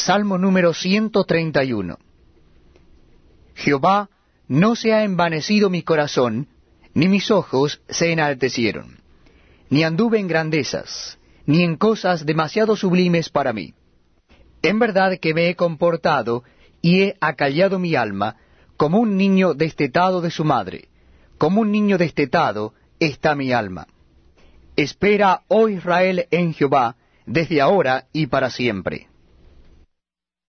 Salmo número 131. Jehová, no se ha envanecido mi corazón, ni mis ojos se enaltecieron, ni anduve en grandezas, ni en cosas demasiado sublimes para mí. En verdad que me he comportado y he acallado mi alma, como un niño destetado de su madre, como un niño destetado está mi alma. Espera, oh Israel, en Jehová, desde ahora y para siempre.